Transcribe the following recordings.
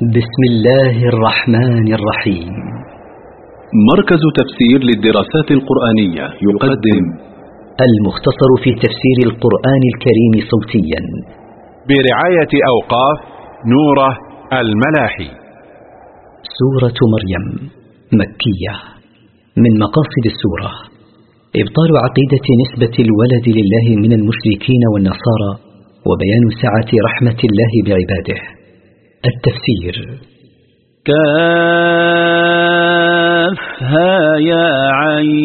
بسم الله الرحمن الرحيم. مركز تفسير للدراسات القرآنية يقدم المختصر في تفسير القرآن الكريم صوتيا. برعاية أوقاف نورة الملاحي. سورة مريم مكية. من مقاصد السورة إبطال عقيدة نسبة الولد لله من المشركين والنصارى وبيان سعة رحمة الله بعباده. التفسير. كافها يا عين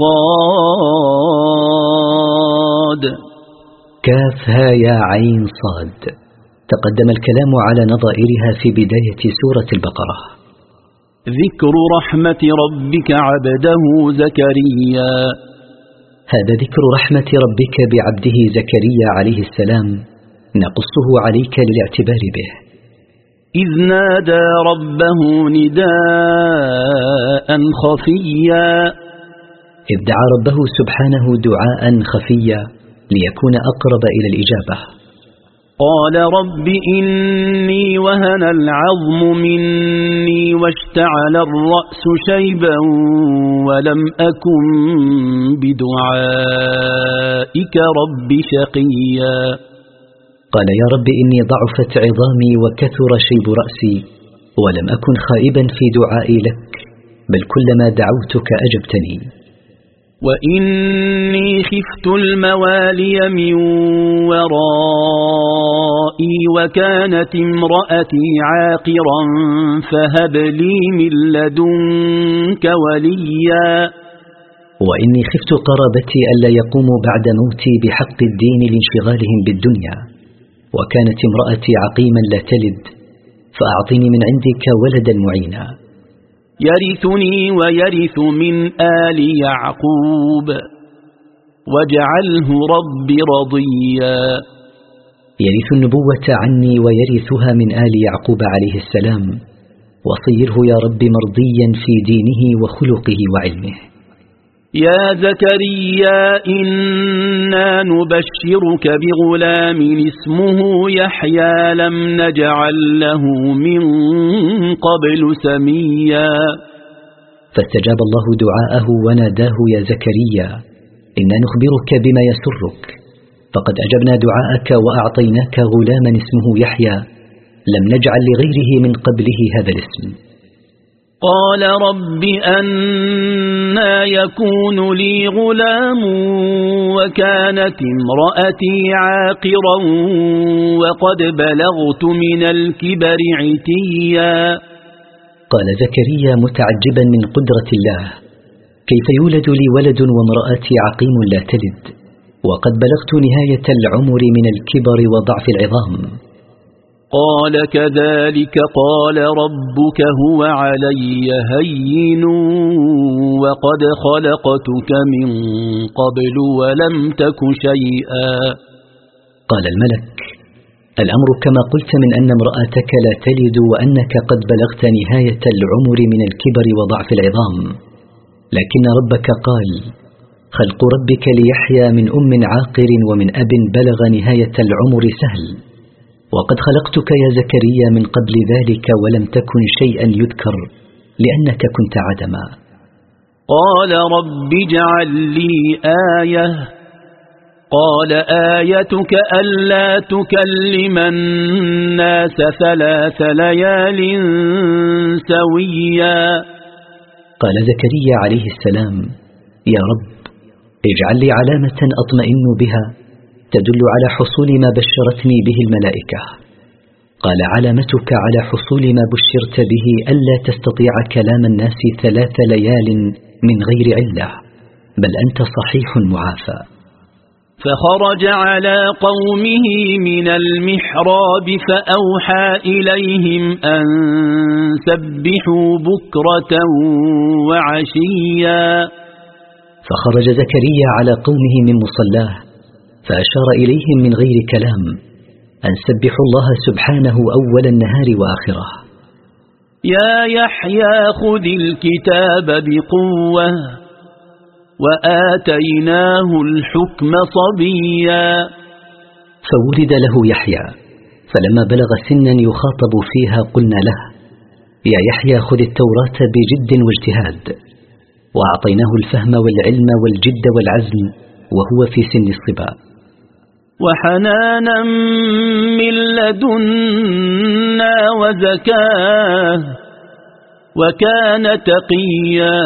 صاد. كافها يا عين صاد. تقدم الكلام على نظائرها في بداية سورة البقرة. ذكر رحمة ربك عبده زكريا. هذا ذكر رحمة ربك بعبده زكريا عليه السلام. نقصه عليك للاعتبار به. إذ نادى ربه نداء خفيا. إذ دعا ربه سبحانه دعاء خفيا ليكون أقرب إلى الإجابة. قال رب إني وهن العظم مني واشتعل الرأس شيبا ولم أكن بدعائك رب شقيا. قال يا رب إني ضعفت عظامي وكثر شيب رأسي ولم أكن خائبا في دعائي لك بل كلما دعوتك أجبتني. وإني خفت الموالي من ورائي وكانت امرأتي عاقرا فهب لي من لدنك وليا. وإني خفت قرابتي ألا يقوموا بعد موتي بحق الدين لانشغالهم بالدنيا. وكانت امرأتي عقيما لا تلد فأعطني من عندك ولدا معينا. يرثني ويرث من آل يعقوب واجعله رب رضيا. يرث النبوة عني ويرثها من آل يعقوب عليه السلام وصيره يا رب مرضيا في دينه وخلقه وعلمه. يا زكريا إنا نبشرك بغلام اسمه يحيى لم نجعل له من قبل سميا. فاستجاب الله دعاءه وناداه يا زكريا إنا نخبرك بما يسرك. فقد أجبنا دعاءك وأعطيناك غلاما اسمه يحيى لم نجعل لغيره من قبله هذا الاسم. قال رب أنا يكون لي غلام وكانت امرأتي عاقرا وقد بلغت من الكبر عتيا. قال زكريا متعجبا من قدرة الله كيف يولد لي ولد وامرأتي عقيم لا تلد وقد بلغت نهاية العمر من الكبر وضعف العظام. قال كذلك قال ربك هو علي هين وقد خلقتك من قبل ولم تك شيئا. قال الملك الأمر كما قلت من أن امرأتك لا تلد وأنك قد بلغت نهاية العمر من الكبر وضعف العظام. لكن ربك قال خلق ربك ليحيى من أم عاقر ومن أب بلغ نهاية العمر سهل. وقد خلقتك يا زكريا من قبل ذلك ولم تكن شيئا يذكر لأنك كنت عدما. قال رب اجعل لي آية. قال آيتك ألا تكلم الناس ثلاث ليال سويا. قال زكريا عليه السلام يا رب اجعل لي علامة أطمئن بها تدل على حصول ما بشرتني به الملائكة. قال علامتك على حصول ما بشرت به ألا تستطيع كلام الناس ثلاث ليال من غير علة بل أنت صحيح معافى. فخرج على قومه من المحراب فأوحى إليهم أن سبحوا بكرة وعشيا. فخرج زكريا على قومه من مصلاه فأشار إليهم من غير كلام أن سبحوا الله سبحانه أول النهار وآخره. يا يحيى خذ الكتاب بقوة وآتيناه الحكم صبيا. فولد له يحيى فلما بلغ سنا يخاطب فيها قلنا له يا يحيى خذ التوراة بجد واجتهاد وأعطيناه الفهم والعلم والجد والعزم وهو في سن الصبا. وحنانا من لدنا وزكاة وكان تقيا.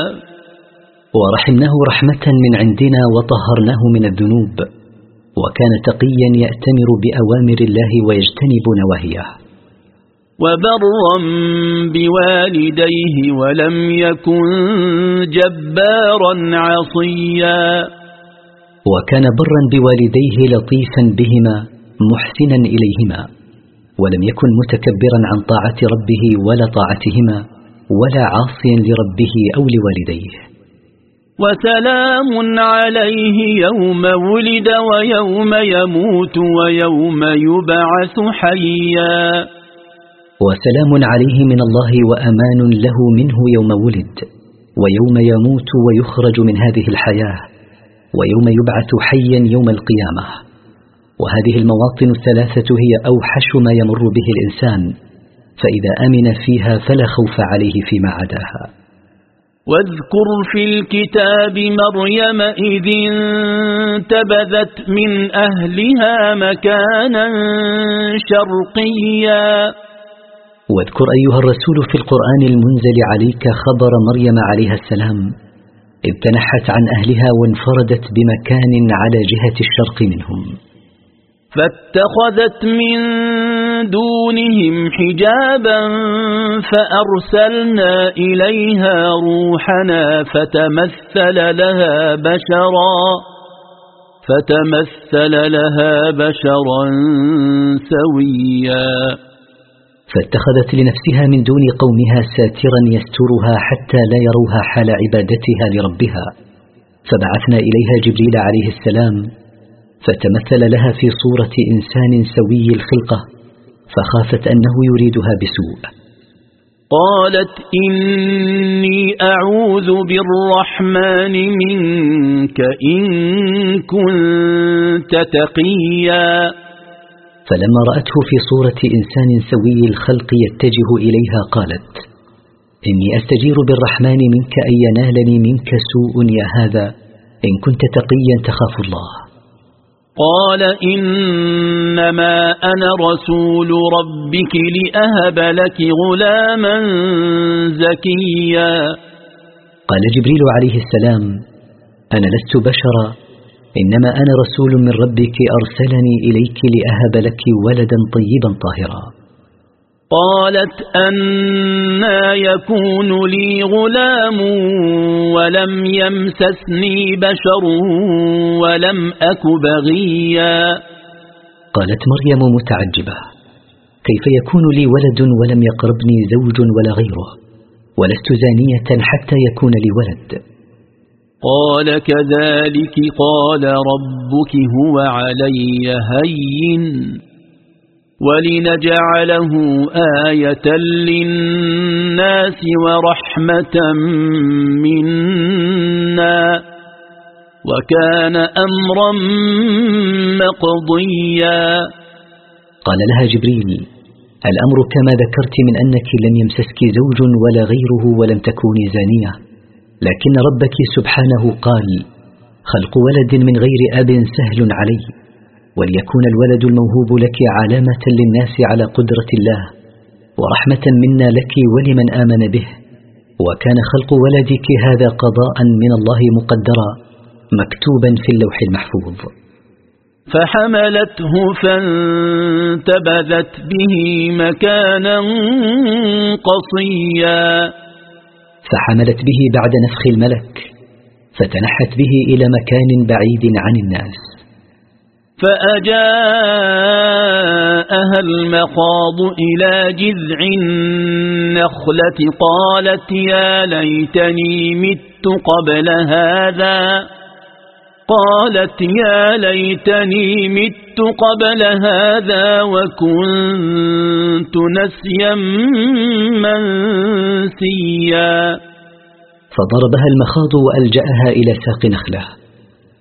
ورحمناه رحمة من عندنا وطهرناه من الذنوب وكان تقيا يأتمر بأوامر الله ويجتنب نواهيه. وبرا بوالديه ولم يكن جبارا عصيا. وكان برا بوالديه لطيفا بهما محسنا إليهما ولم يكن متكبرا عن طاعة ربه ولا طاعتهما ولا عاصيا لربه أو لوالديه. وسلام عليه يوم ولد ويوم يموت ويوم يبعث حيا. وسلام عليه من الله وأمان له منه يوم ولد ويوم يموت ويخرج من هذه الحياة. ويوم يبعث حيا يوم القيامة. وهذه المواطن الثلاثة هي أوحش ما يمر به الإنسان فإذا أمن فيها فلا خوف عليه فيما عداها. واذكر في الكتاب مريم إذ انتبذت من أهلها مكانا شرقيا. واذكر أيها الرسول في القرآن المنزل عليك خبر مريم عليها السلام إذ تنحت عن أهلها وانفردت بمكان على جهة الشرق منهم. فاتخذت من دونهم حجابا فأرسلنا إليها روحنا فتمثل لها بشرا فتمثل لها بشرا سويا. فاتخذت لنفسها من دون قومها ساترا يسترها حتى لا يروها حال عبادتها لربها. فبعثنا إليها جبريل عليه السلام فتمثل لها في صورة إنسان سوي الخلقة فخافت أنه يريدها بسوء. قالت إني أعوذ بالرحمن منك إن كنت تقيا. فلما رأته في صورة إنسان سوي الخلق يتجه إليها قالت إني أستجير بالرحمن منك أن ينالني منك سوء يا هذا إن كنت تقيا تخاف الله. قال إنما أنا رسول ربك لأهب لك غلاما زكيا. قال جبريل عليه السلام أنا لست بشرا إنما أنا رسول من ربك أرسلني إليك لأهب لك ولدا طيبا طاهرا. قالت أنا يكون لي غلام ولم يمسسني بشر ولم أك بغيا. قالت مريم متعجبة كيف يكون لي ولد ولم يقربني زوج ولا غيره؟ ولست زانية حتى يكون لي ولد. قال كذلك قال ربك هو علي هين ولنجعله آية للناس ورحمة منا وكان أمرا مقضيا. قال لها جبريل الأمر كما ذكرت من أنك لم يمسسك زوج ولا غيره ولم تكوني زانية. لكن ربك سبحانه قال خلق ولد من غير أب سهل علي وليكون الولد الموهوب لك علامة للناس على قدرة الله ورحمة منا لك ولمن آمن به وكان خلق ولدك هذا قضاء من الله مقدرا مكتوبا في اللوح المحفوظ. فحملته فانتبذت به مكانا قصيا. فحملت به بعد نفخ الملك فتنحت به إلى مكان بعيد عن الناس. فأجاءها المخاض إلى جذع النخلة قالت يا ليتني مت قبل هذا. قالت يا ليتني مت قبل هذا وكنت نسيا منسيا. فضربها المخاض وألجأها إلى ساق نخلة.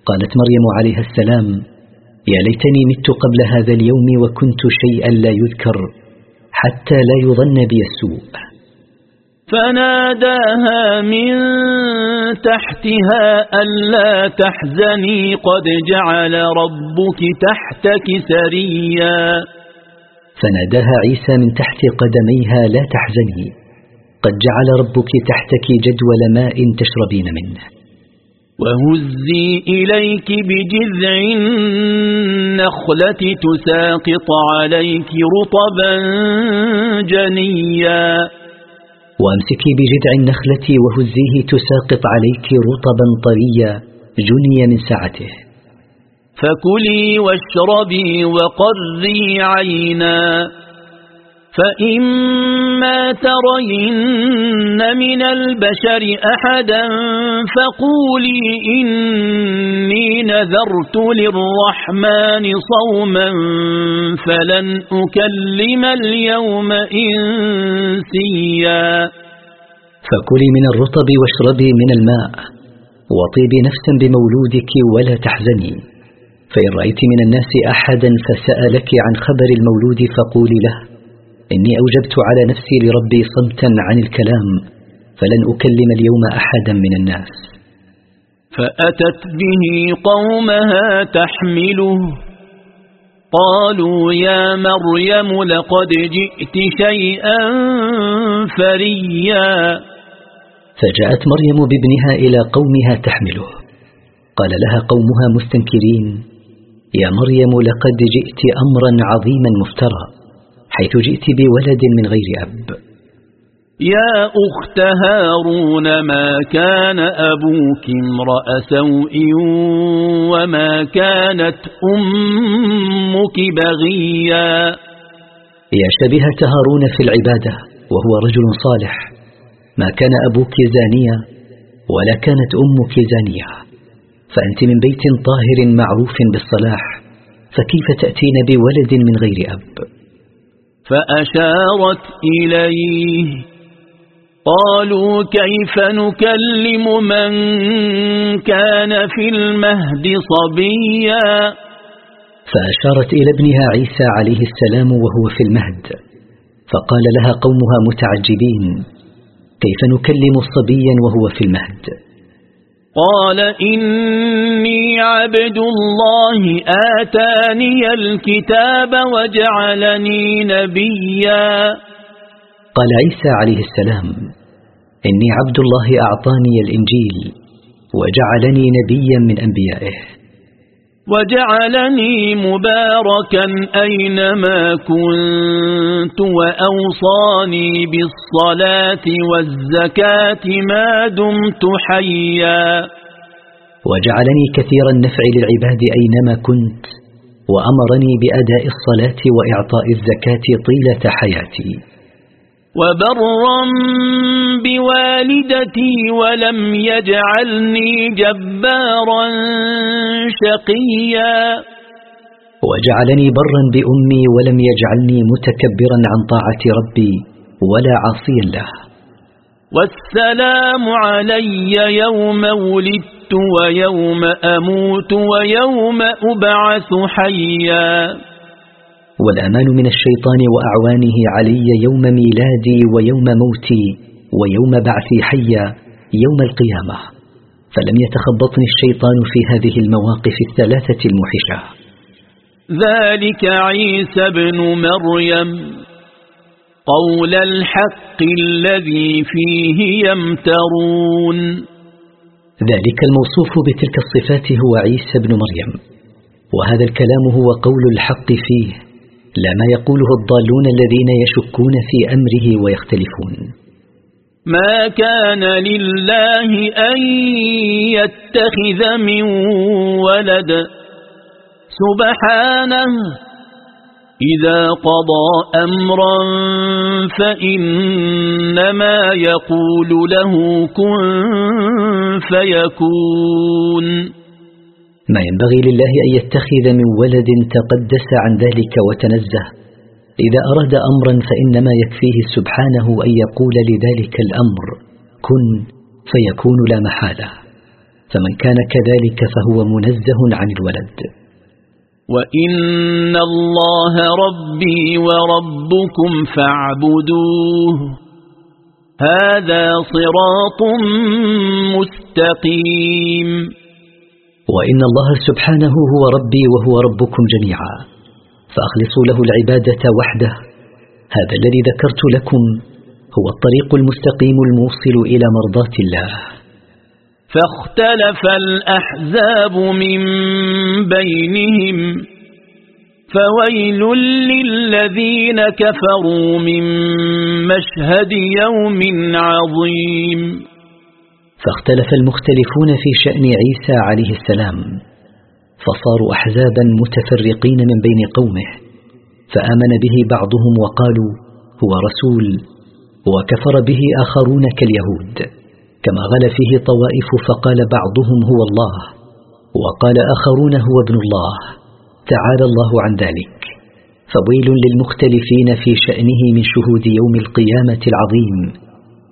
قالت مريم عليها السلام يا ليتني مت قبل هذا اليوم وكنت شيئا لا يذكر حتى لا يظن بي السوء. فناداها من تحتها ألا تحزني قد جعل ربك تحتك سريا. فناداها عيسى من تحت قدميها لا تحزني قد جعل ربك تحتك جدول ماء تشربين منه. وهزي إليك بجذع النخلة تساقط عليك رطبا جنيا. وأمسكي بجذع النخلة وهزيه تساقط عليك رطبا طريا جني من سعته. فكلي واشربي وقري عينا. فإما ترين من البشر أحدا فقولي إني نذرت للرحمن صوما فلن أكلم اليوم إنسيا. فكلي من الرطب واشربي من الماء وطيبي نفسا بمولودك ولا تحزني. فإن رأيت من الناس أحدا فسألك عن خبر المولود فقولي له. إني أوجبت على نفسي لربي صمتا عن الكلام فلن أكلم اليوم أحدا من الناس. فأتت به قومها تحمله قالوا يا مريم لقد جئت شيئا فريا. فجاءت مريم بابنها إلى قومها تحمله قال لها قومها مستنكرين يا مريم لقد جئت أمرا عظيما مفترى. حيث جئت بولد من غير أب. يا أخت هارون ما كان أبوك امرأ سوء وما كانت أمك بغيا؟ يا شبيهة هارون في العبادة وهو رجل صالح. ما كان أبوك زانيا ولا كانت أمك زانية فأنت من بيت طاهر معروف بالصلاح فكيف تأتين بولد من غير أب؟ فأشارت إليه. قالوا كيف نكلم من كان في المهد صبيا؟ فأشارت إلى ابنها عيسى عليه السلام وهو في المهد. فقال لها قومها متعجبين كيف نكلم صبيا وهو في المهد؟ قال إني عبد الله آتاني الكتاب وجعلني نبيا. قال عيسى عليه السلام إني عبد الله أعطاني الإنجيل وجعلني نبيا من أنبيائه. وجعلني مباركا أينما كنت وأوصاني بالصلاة والزكاة ما دمت حيا. وجعلني كثير النفع للعباد أينما كنت وأمرني بأداء الصلاة وإعطاء الزكاة طيلة حياتي. وبرا بوالدتي ولم يجعلني جبارا شقيا. وجعلني برا بأمي ولم يجعلني متكبرا عن طاعة ربي ولا عاصيا له. والسلام علي يوم ولدت ويوم أموت ويوم أبعث حيا. والأمان من الشيطان وأعوانه علي يوم ميلادي ويوم موتي ويوم بعثي حيا يوم القيامة فلم يتخبطني الشيطان في هذه المواقف الثلاثة الموحشة. ذلك عيسى بن مريم قول الحق الذي فيه يمترون. ذلك الموصوف بتلك الصفات هو عيسى بن مريم وهذا الكلام هو قول الحق فيه لا ما يقوله الضالون الذين يشكون في أمره ويختلفون. ما كان لله أن يتخذ من ولد. سبحانه إذا قضى أمرا فإنما يقول له كن فيكون. ما ينبغي لله أن يتخذ من ولد تقدس عن ذلك وتنزه. إذا أراد أمرا فإنما يكفيه سبحانه أن يقول لذلك الأمر كن فيكون لا محالة فمن كان كذلك فهو منزه عن الولد. وإن الله ربي وربكم فاعبدوه هذا صراط مستقيم. وإن الله سبحانه هو ربي وهو ربكم جميعا. فأخلصوا له العبادة وحده. هذا الذي ذكرت لكم هو الطريق المستقيم الموصل إلى مرضاة الله. فاختلف الأحزاب من بينهم فويل للذين كفروا من مشهد يوم عظيم. فاختلف المختلفون في شأن عيسى عليه السلام. فصاروا أحزابا متفرقين من بين قومه فآمن به بعضهم وقالوا هو رسول وكفر به آخرون كاليهود كما غل فيه طوائف فقال بعضهم هو الله وقال آخرون هو ابن الله تعالى الله عن ذلك. فويل للمختلفين في شأنه من شهود يوم القيامة العظيم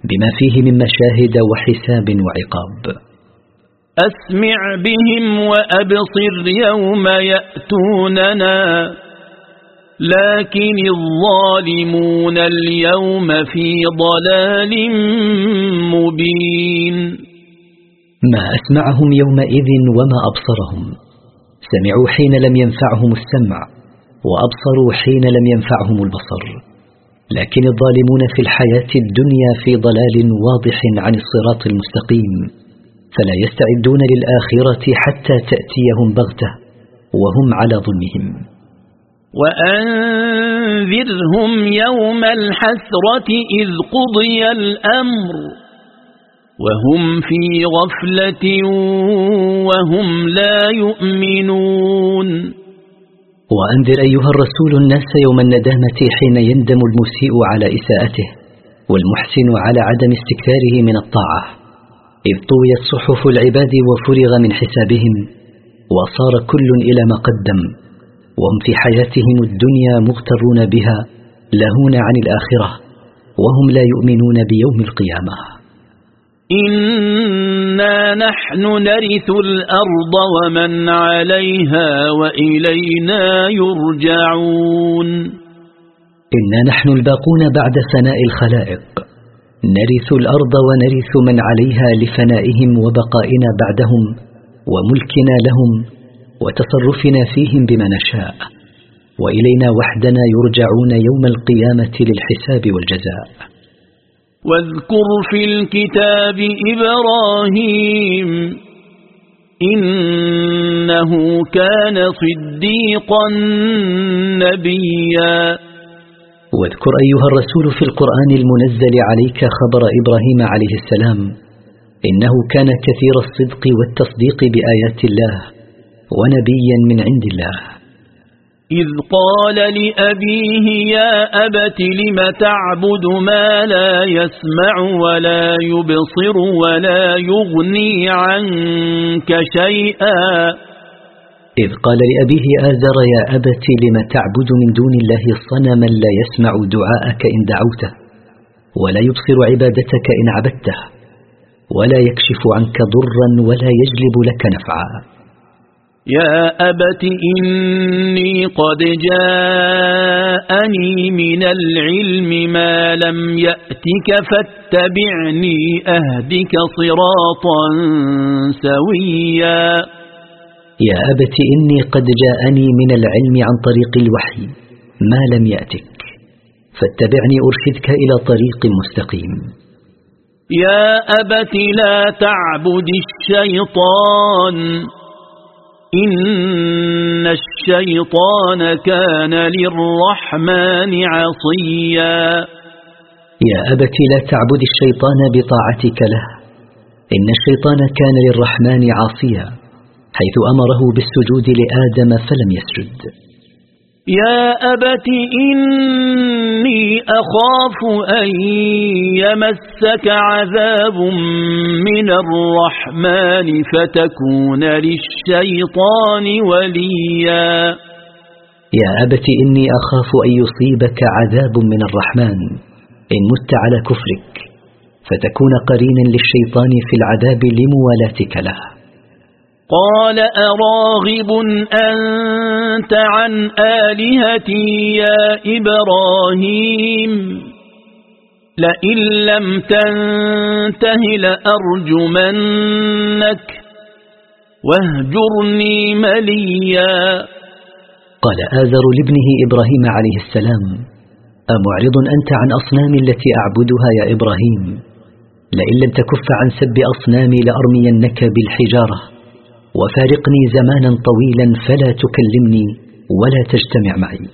بما فيه من مشاهد وحساب وعقاب. أسمع بهم وأبصر يوم يأتوننا. لكن الظالمون اليوم في ضلال مبين. ما أسمعهم يومئذ وما أبصرهم. سمعوا حين لم ينفعهم السمع وأبصروا حين لم ينفعهم البصر. لكن الظالمون في الحياة الدنيا في ضلال واضح عن الصراط المستقيم. فلا يستعدون للآخرة حتى تأتيهم بغتة وهم على ظلمهم. وأنذرهم يوم الحسرة إذ قضي الأمر وهم في غفلة وهم لا يؤمنون. وأنذر أيها الرسول الناس يوم الندامة حين يندم المسيء على إساءته والمحسن على عدم استكثاره من الطاعة. إذ طويت صحف العباد وفرغ من حسابهم وصار كل إلى ما قدم وهم في حياتهم الدنيا مغترون بها لهون عن الآخرة وهم لا يؤمنون بيوم القيامة. إنا نحن نرث الأرض ومن عليها وإلينا يرجعون. إنا نحن الباقون بعد فناء الخلائق. نرث الأرض ونرث من عليها لفنائهم وبقائنا بعدهم وملكنا لهم وتصرفنا فيهم بما نشاء. وإلينا وحدنا يرجعون يوم القيامة للحساب والجزاء. واذكر في الكتاب إبراهيم إنه كان صديقا نبيا. واذكر أيها الرسول في القرآن المنزل عليك خبر إبراهيم عليه السلام إنه كان كثير الصدق والتصديق بآيات الله ونبيا من عند الله. إذ قال لأبيه يا أبت لم تعبد ما لا يسمع ولا يبصر ولا يغني عنك شيئا؟ إذ قال لأبيه آزر يا أبت لم تعبد من دون الله صنما لا يسمع دعاءك إن دعوته ولا يبصر عبادتك إن عبدته ولا يكشف عنك ضرا ولا يجلب لك نفعا. يا أبت إني قد جاءني من العلم ما لم يأتك فاتبعني أهدك صراطا سويا. يا أبت إني قد جاءني من العلم عن طريق الوحي ما لم يأتك فاتبعني أرشدك إلى طريق مستقيم. يا أبت لا تعبد الشيطان إن الشيطان كان للرحمن عصيا. يا أبت لا تعبد الشيطان بطاعتك له إن الشيطان كان للرحمن عاصيا حيث أمره بالسجود لآدم فلم يسجد. يا أبت إني أخاف أن يمسك عذاب من الرحمن فتكون للشيطان وليا. يا أبت إني أخاف أن يصيبك عذاب من الرحمن. إن مت على كفرك فتكون قرينا للشيطان في العذاب لموالاتك له. قال أراغب أنت عن آلهتي يا إبراهيم لئن لم تنته لأرجمنك واهجرني مليا قال آذر لابنه إبراهيم عليه السلام أمعرض أنت عن أصنامي التي أعبدها يا إبراهيم؟ لئن لم تكف عن سب أصنامي لأرمينك بالحجارة. وفارقني زمانا طويلا فلا تكلمني ولا تجتمع معي.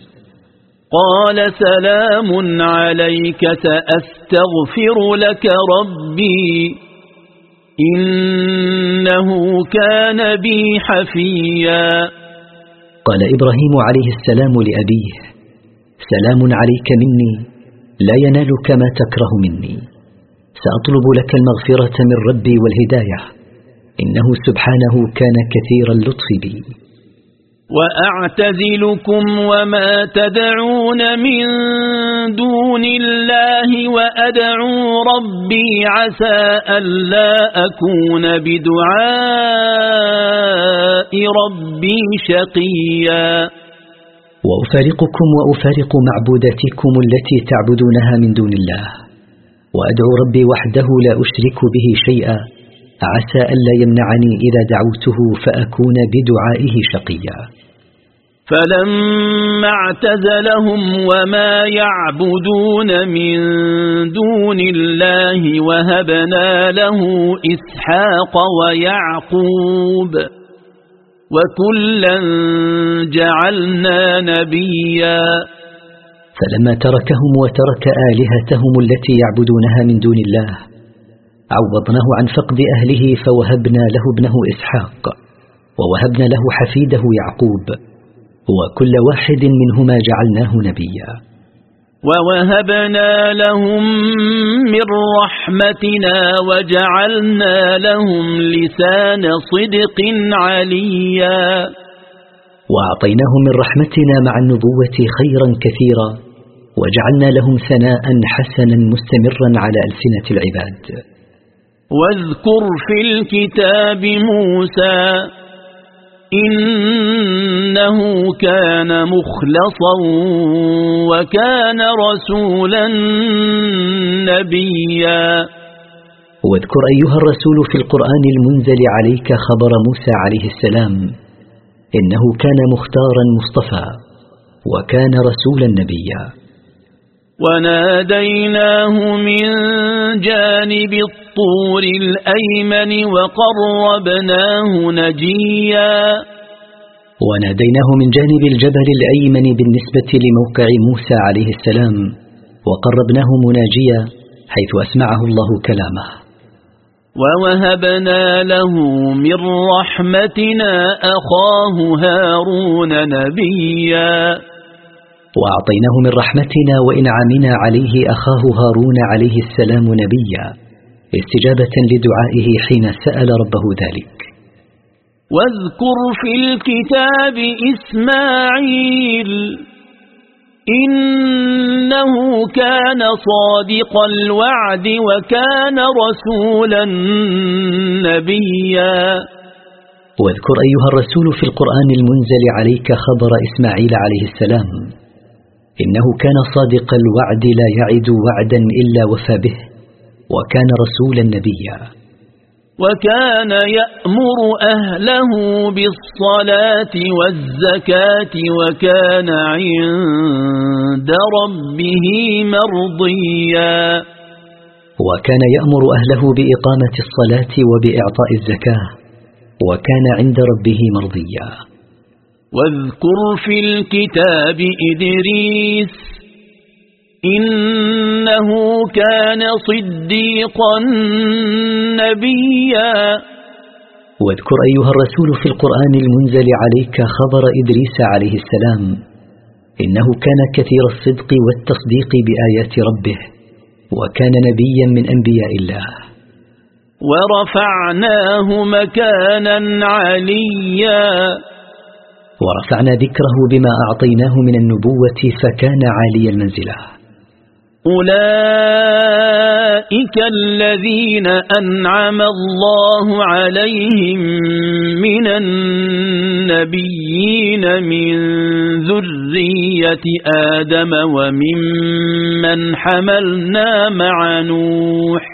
قال سلام عليك سأستغفر لك ربي إنه كان بي حفيا. قال إبراهيم عليه السلام لأبيه سلام عليك مني لا ينالك ما تكره مني. سأطلب لك المغفرة من ربي والهداية. إنه سبحانه كان كثير اللطف بي وأعتزلكم وما تدعون من دون الله وأدعو ربي عسى ألا أكون بدعاء ربي شقيا. وأفارقكم وأفارق معبوداتكم التي تعبدونها من دون الله. وأدعو ربي وحده لا أشرك به شيئا. عسى ألا يمنعني إذا دعوته فأكون بدعائه شقيا. فلما اعتزلهم وما يعبدون من دون الله وهبنا له إسحاق ويعقوب وكلا جعلنا نبيا. فلما تركهم وترك آلهتهم التي يعبدونها من دون الله عوضناه عن فقد أهله فوهبنا له ابنه إسحاق ووهبنا له حفيده يعقوب وكل واحد منهما جعلناه نبيا. ووهبنا لهم من رحمتنا وجعلنا لهم لسان صدق عليا. وأعطيناهم من رحمتنا مع النبوة خيرا كثيرا وجعلنا لهم ثناء حسنا مستمرا على ألسنة العباد. واذكر في الكتاب موسى إنه كان مخلصا وكان رسولا نبيا. واذكر أيها الرسول في القرآن المنزل عليك خبر موسى عليه السلام إنه كان مختارا مصطفى وكان رسولا نبيا. وناديناه من جانب الطور الأيمن وقربناه نجيا. وناديناه من جانب الجبل الأيمن بالنسبة لموقع موسى عليه السلام وقربناه مناجيا حيث أسمعه الله كلامه. ووهبنا له من رحمتنا أخاه هارون نبيا. وأعطيناه من رحمتنا وإنعامنا عليه أخاه هارون عليه السلام نبيا استجابة لدعائه حين سأل ربه ذلك. واذكر في الكتاب إسماعيل إنه كان صادق الوعد وكان رسولا نبيا. واذكر أيها الرسول في القرآن المنزل عليك خبر إسماعيل عليه السلام. إنه كان صادق الوعد لا يعد وعدا إلا وفى به وكان رسولا نبيا. وكان يأمر أهله بالصلاة والزكاة وكان عند ربه مرضيا. وكان يأمر أهله بإقامة الصلاة وبإعطاء الزكاة وكان عند ربه مرضيا. واذكر في الكتاب إدريس إنه كان صديقا نبيا. واذكر أيها الرسول في القرآن المنزل عليك خبر إدريس عليه السلام إنه كان كثير الصدق والتصديق بآيات ربه وكان نبيا من أنبياء الله. ورفعناه مكانا عليا. ورفعنا ذكره بما أعطيناه من النبوة فكان عالي المنزلة أولئك الذين أنعم الله عليهم من النبيين من ذرية آدم وممن حملنا مع نوح.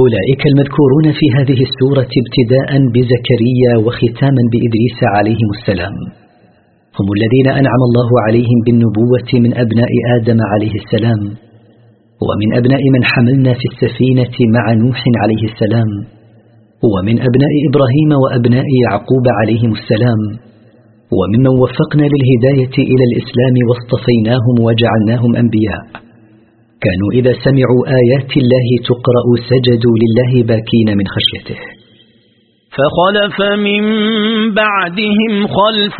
أولئك المذكورون في هذه السورة ابتداء بزكريا وختاما بإدريس عليهم السلام. هم الذين أنعم الله عليهم بالنبوة من أبناء آدم عليه السلام. ومن أبناء من حملنا في السفينة مع نوح عليه السلام. ومن أبناء إبراهيم وأبناء يعقوب عليهم السلام. وممن وفقنا للهداية إلى الإسلام واصطفيناهم وجعلناهم أنبياء. كانوا إذا سمعوا آيات الله تقرأ سجدوا لله باكين من خشيته. فخلف من بعدهم خلف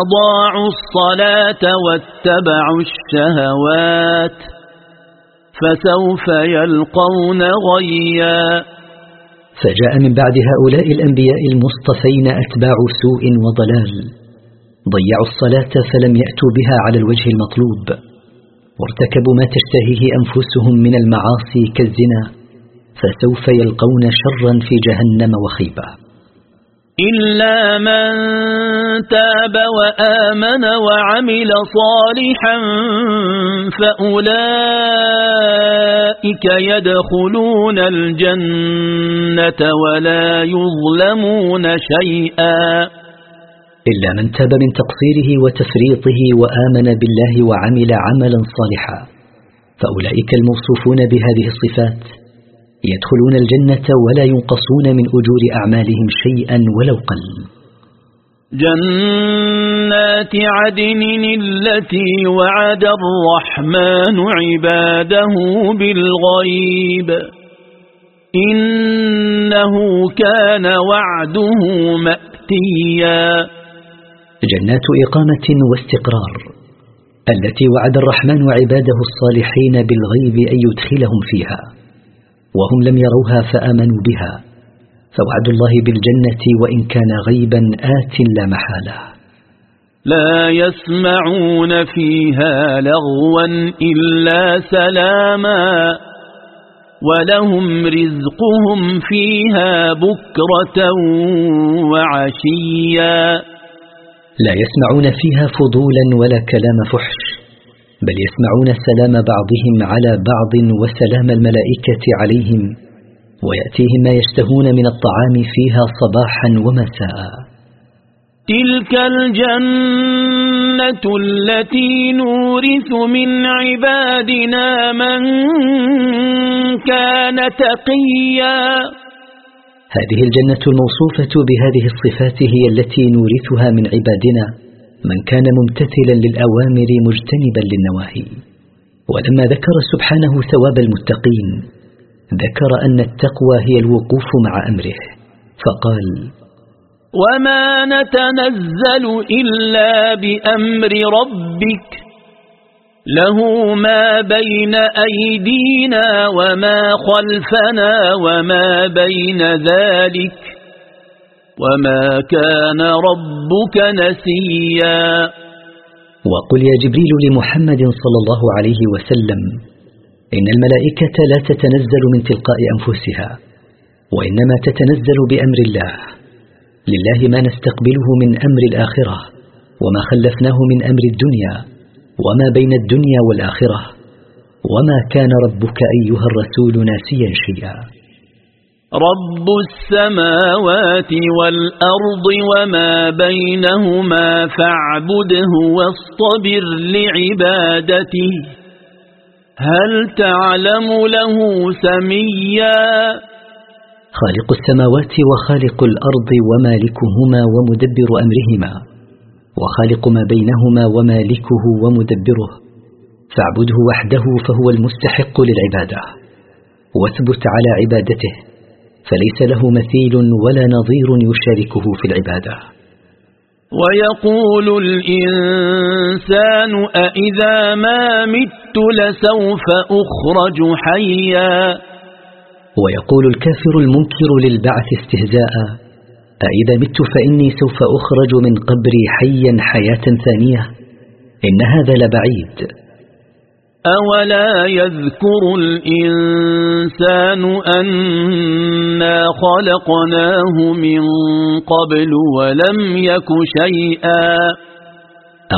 أضاعوا الصلاة واتبعوا الشهوات فسوف يلقون غيا. فجاء من بعد هؤلاء الأنبياء المصطفين أتباع سوء وضلال ضيعوا الصلاة فلم يأتوا بها على الوجه المطلوب. وارتكبوا ما تشتهيه أنفسهم من المعاصي كالزنا فسوف يلقون شرا في جهنم وخيبة إلا من تاب وآمن وعمل صالحا فأولئك يدخلون الجنة ولا يظلمون شيئا. إلا من تاب من تقصيره وتفريطه وآمن بالله وعمل عملا صالحا فأولئك الموصوفون بهذه الصفات يدخلون الجنة ولا ينقصون من أجور أعمالهم شيئا ولو قل. جنات عدن التي وعد الرحمن عباده بالغيب إنه كان وعده مأتيا. جنات إقامة واستقرار التي وعد الرحمن عباده الصالحين بالغيب أن يدخلهم فيها وهم لم يروها فآمنوا بها فوعد الله بالجنة وإن كان غيبا آت لا محالة. لا يسمعون فيها لغوا إلا سلاما ولهم رزقهم فيها بكرة وعشيا. لا يسمعون فيها فضولا ولا كلام فحش بل يسمعون سلام بعضهم على بعض وسلام الملائكة عليهم ويأتيهم ما يشتهون من الطعام فيها صباحا ومساء. تلك الجنة التي نورث من عبادنا من كان تقيا. هذه الجنة الموصوفة بهذه الصفات هي التي نورثها من عبادنا. من كان ممتثلا للأوامر مجتنبا للنواهي. ولما ذكر سبحانه ثواب المتقين ذكر أن التقوى هي الوقوف مع أمره. فقال وما نتنزل إلا بأمر ربك له ما بين أيدينا وما خلفنا وما بين ذلك وما كان ربك نسيا. وقل يا جبريل لمحمد صلى الله عليه وسلم إن الملائكة لا تتنزل من تلقاء أنفسها وإنما تتنزل بأمر الله. لله ما نستقبله من أمر الآخرة وما خلفناه من أمر الدنيا وما بين الدنيا والآخرة وما كان ربك أيها الرسول ناسيا شيئا. رب السماوات والأرض وما بينهما فاعبده واصطبر لعبادته. هل تعلم له سميا؟ خالق السماوات وخالق الأرض ومالكهما ومدبر أمرهما. وخالق ما بينهما ومالكه ومدبره فاعبده وحده فهو المستحق للعبادة واثبت على عبادته فليس له مثيل ولا نظير يشاركه في العبادة. ويقول الإنسان أإذا ما مت لسوف أخرج حيا؟ ويقول الكافر المنكر للبعث استهزاء أإذا مت فإني سوف أخرج من قبري حيا حياة ثانية. إن هذا لبعيد. أولا يذكر الإنسان أنا خلقناه من قبل ولم يك شيئا.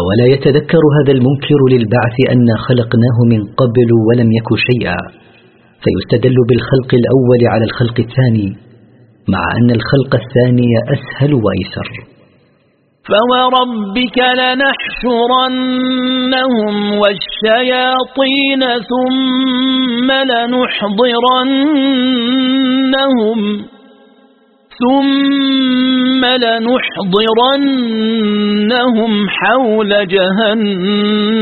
أولا يتذكر هذا المنكر للبعث أنا خلقناه من قبل ولم يك شيئا. فيستدل بالخلق الأول على الخلق الثاني. مع أن الخلق الثاني أسهل وأيسر. فوربك لنحشرنهم والشياطين ثم لنحضرنهم ثم لنحضرنهم حول جهنم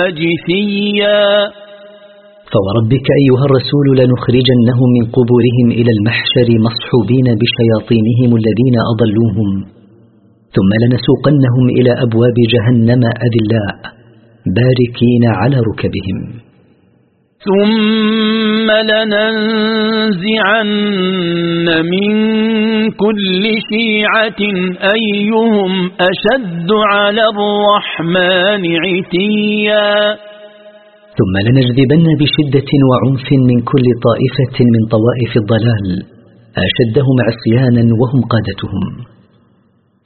جثيا فوربك أيها الرسول لنخرجنهم من قبورهم إلى المحشر مصحوبين بشياطينهم الذين أضلوهم ثم لنسوقنهم إلى أبواب جهنم أذلاء باركين على ركبهم. ثم لننزعن من كل شيعة أيهم أشد على الرحمن عتيا. ثم لنجذبن بشدة وعنف من كل طائفة من طوائف الضلال أشدهم عصيانا وهم قادتهم.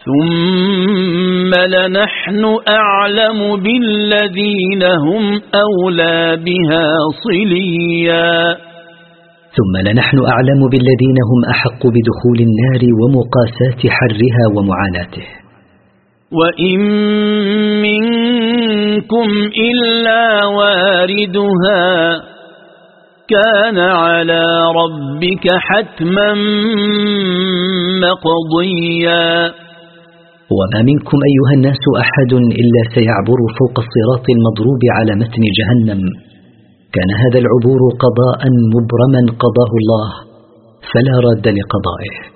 ثم لنحن أعلم بالذين هم أولى بها صليا. ثم لنحن أعلم بالذين هم أحق بدخول النار ومقاسات حرها ومعاناته. وإن منكم إلا واردها كان على ربك حتما مقضيا. وما منكم أيها الناس أحد إلا سيعبر فوق الصراط المضروب على متن جهنم. كان هذا العبور قضاء مبرما قضاه الله فلا راد لقضائه.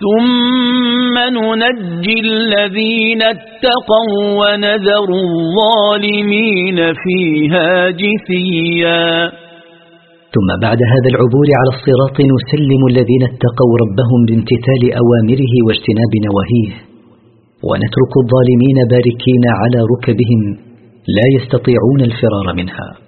ثم ننجي الذين اتقوا ونذر الظالمين فيها جثيا. ثم بعد هذا العبور على الصراط نسلم الذين اتقوا ربهم بامتثال أوامره واجتناب نواهيه. ونترك الظالمين باركين على ركبهم لا يستطيعون الفرار منها.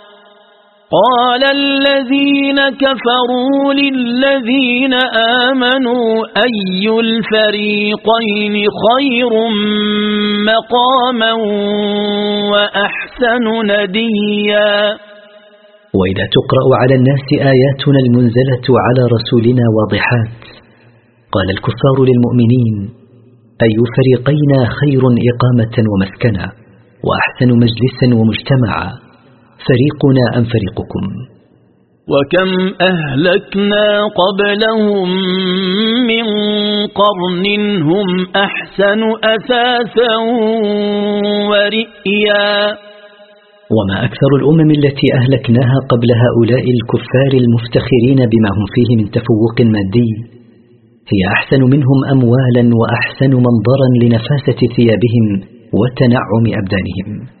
قال الذين كفروا للذين آمنوا أي الفريقين خير مقاما وأحسن نديا وإذا تقرأ على الناس آياتنا المنزلة على رسولنا واضحات قال الكفار للمؤمنين أي فريقين خير إقامة ومسكنا وأحسن مجلسا ومجتمعا. فريقنا أم فريقكم؟ وكم أهلكنا قبلهم من قرن هم أحسن أثاثا ورئيا. وما أكثر الأمم التي أهلكناها قبل هؤلاء الكفار المفتخرين بما هم فيه من تفوق مادي هي أحسن منهم أموالا وأحسن منظرا لنفاسة ثيابهم وتنعم أبدانهم.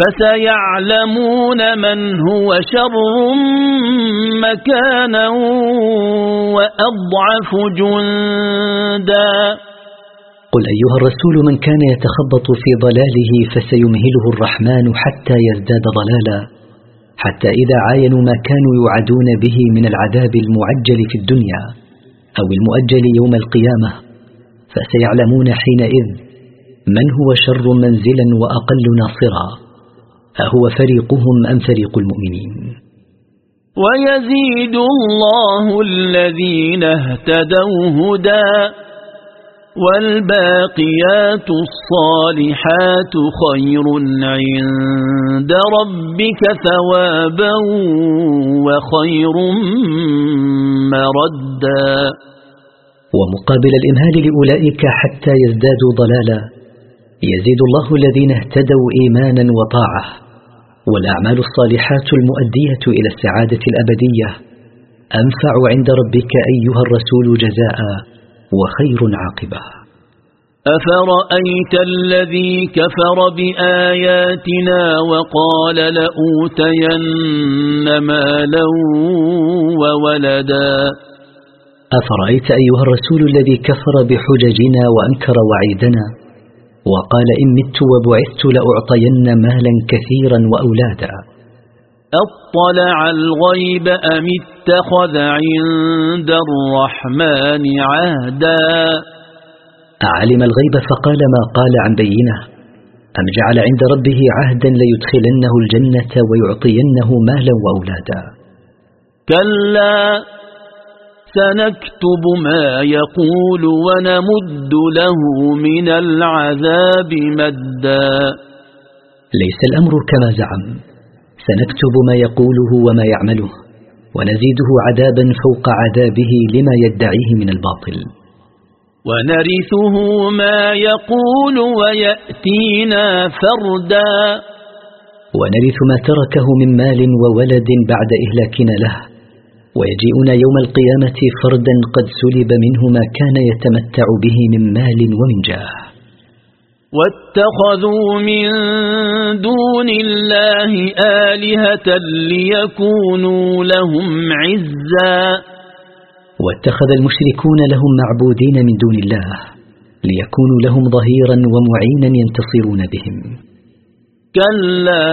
فسيعلمون من هو شر مكانا وأضعف جندا. قل أيها الرسول من كان يتخبط في ضلاله فسيمهله الرحمن حتى يزداد ضلالا حتى إذا عاينوا ما كانوا يوعدون به من العذاب المعجل في الدنيا أو المؤجل يوم القيامة. فسيعلمون حينئذ من هو شر منزلا وأقل ناصرا. أهو فريقهم أم فريق المؤمنين؟ ويزيد الله الذين اهتدوا هدى والباقيات الصالحات خير عند ربك ثوابا وخير مردا. ومقابل الإمهال لأولئك حتى يزدادوا ضلالا يزيد الله الذين اهتدوا إيمانا وطاعة. والأعمال الصالحات المؤدية إلى السعادة الأبدية. أنفع عند ربك أيها الرسول جزاء وخير عاقبة. أفرأيت الذي كفر بآياتنا وقال لأوتين مالا وولدا؟ أفرأيت أيها الرسول الذي كفر بحججنا وأنكر وعيدنا؟ وقال إن مت وبعثت لأعطين مالا كثيرا وأولادا. أطلع الغيب أم اتخذ عند الرحمن عهدا؟ أعلم الغيب فقال ما قال عن بينة. أم جعل عند ربه عهدا ليدخلنه الجنة ويعطينه مالا وأولادا. كلا. سنكتب ما يقول ونمد له من العذاب مدا. ليس الأمر كما زعم. سنكتب ما يقوله وما يعمله ونزيده عذابا فوق عذابه لما يدعيه من الباطل. ونرثه ما يقول ويأتينا فردا. ونرث ما تركه من مال وولد بعد إهلاكنا له. ويجيئون يوم القيامة فردا قد سلب منه ما كان يتمتع به من مال ومن جاه. واتخذوا من دون الله آلهة ليكونوا لهم عزا. واتخذ المشركون لهم معبودين من دون الله ليكونوا لهم ظهيرا ومعينا ينتصرون بهم. كلا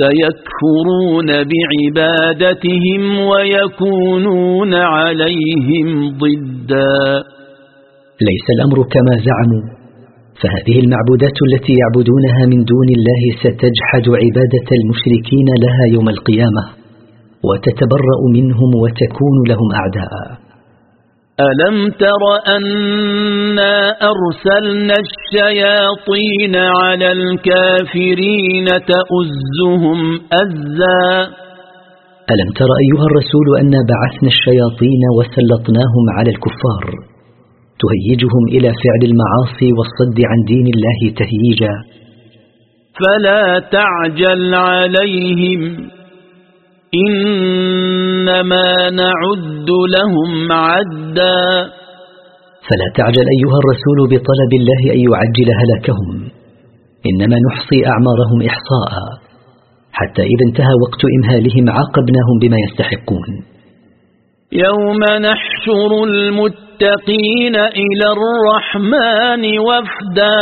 سيكفرون بعبادتهم ويكونون عليهم ضدا. ليس الأمر كما زعموا فهذه المعبودات التي يعبدونها من دون الله ستجحد عبادة المشركين لها يوم القيامة وتتبرأ منهم وتكون لهم أعداء. ألم تر أنا أرسلنا الشياطين على الكافرين تؤزهم أزا؟ ألم تر أيها الرسول أنا بعثنا الشياطين وسلطناهم على الكفار تهيجهم إلى فعل المعاصي والصد عن دين الله تهييجا. فلا تعجل عليهم. إنما نعد لهم عدا. فلا تعجل أيها الرسول بطلب الله أن يعجل هلاكهم. إنما نحصي أعمارهم إحصاء. حتى إذا انتهى وقت إمهالهم عاقبناهم بما يستحقون. يوم نحشر المتقين إلى الرحمن وفدا.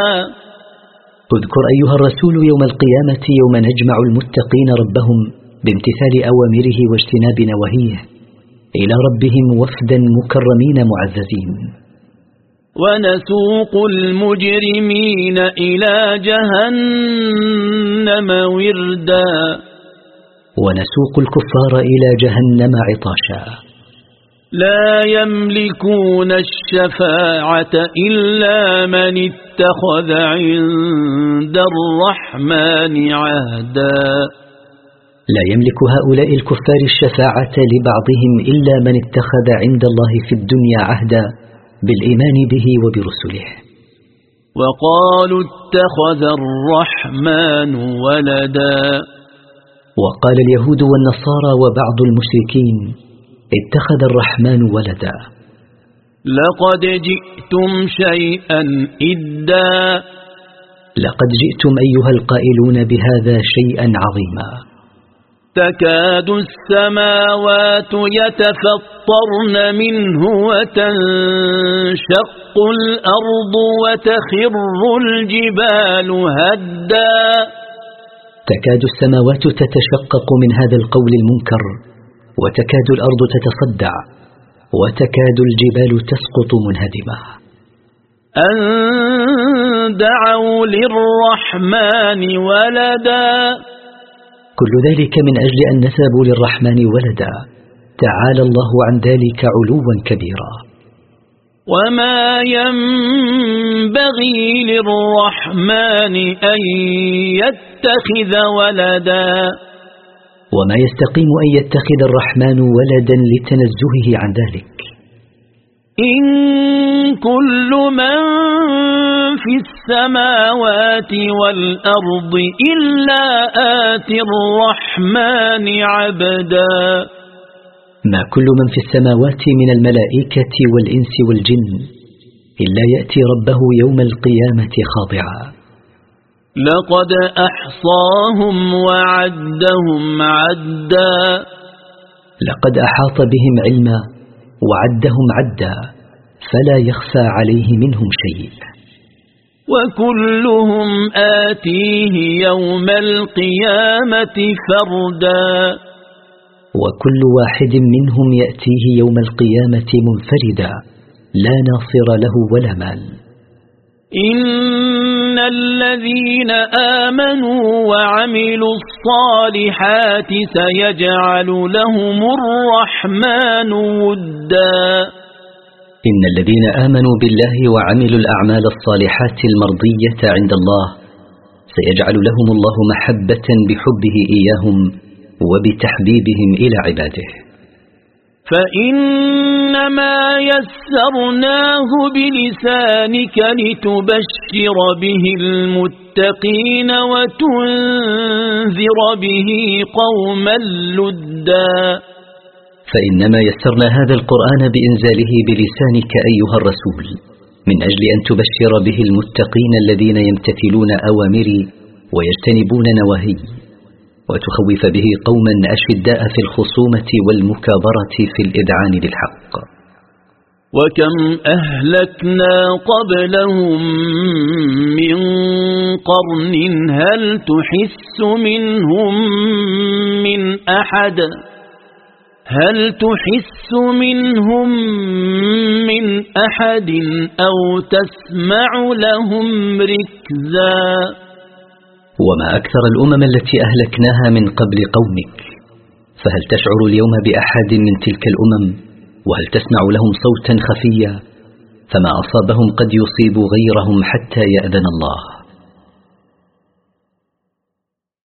اذكر أيها الرسول يوم القيامة يوم نجمع المتقين ربهم. بامتثال أوامره واجتناب نواهيه. إلى ربهم وفدا مكرمين معززين. ونسوق المجرمين إلى جهنم وردا. ونسوق الكفار إلى جهنم عطاشا. لا يملكون الشفاعة إلا من اتخذ عند الرحمن عهدا. لا يملك هؤلاء الكفار الشفاعة لبعضهم إلا من اتخذ عند الله في الدنيا عهدا بالإيمان به وبرسله. وقالوا اتخذ الرحمن ولدا. وقال اليهود والنصارى وبعض المشركين اتخذ الرحمن ولدا. لقد جئتم شيئا إدا. لقد جئتم أيها القائلون بهذا شيئا عظيما. تكاد السماوات يتفطرن منه وتنشق الأرض وتخر الجبال هدا. تكاد السماوات تتشقق من هذا القول المنكر وتكاد الأرض تتصدع وتكاد الجبال تسقط منهدمة. أن دعوا للرحمن ولدا. كل ذلك من أجل أن نسبوا للرحمن ولدا. تعالى الله عن ذلك علوا كبيرا. وما ينبغي للرحمن أن يتخذ ولدا وما يستقيم أن يتخذ الرحمن ولدا لتنزهه عن ذلك. إن كل من في السماوات والأرض إلا آتي الرحمن عبدا. ما كل من في السماوات من الملائكة والإنس والجن إلا يأتي ربه يوم القيامة خاضعا. لقد أحصاهم وعدهم عدا. لقد أحاط بهم علما وعدهم عدا. فلا يخفى عليه منهم شيء. وكلهم آتيه يوم القيامة فردا. وكل واحد منهم يأتيه يوم القيامة منفردا. لا ناصر له ولا مال. إن الذين آمنوا وعملوا الصالحات سيجعل لهم الرحمن ودا. إن الذين آمنوا بالله وعملوا الأعمال الصالحات المرضية عند الله سيجعل لهم الله محبة بحبه إياهم وبتحبيبهم إلى عباده. فإنما يسرناه بلسانك لتبشر به المتقين وتنذر به قوما لدا. فإنما يسرنا هذا القرآن بإنزاله بلسانك أيها الرسول من أجل أن تبشر به المتقين الذين يمتثلون أوامري ويجتنبون نواهي وتخوف به قوما أشداء في الخصومة والمكابرة في الإذعان للحق. وكم أهلكنا قبلهم من قرن هل تحس منهم من أحد؟ هل تحس منهم من أحد أو تسمع لهم ركزاً؟ وما أكثر الأمم التي أهلكناها من قبل قومك فهل تشعر اليوم بأحد من تلك الأمم؟ وهل تسمع لهم صوتا خفيا؟ فما أصابهم قد يصيب غيرهم حتى يأذن الله.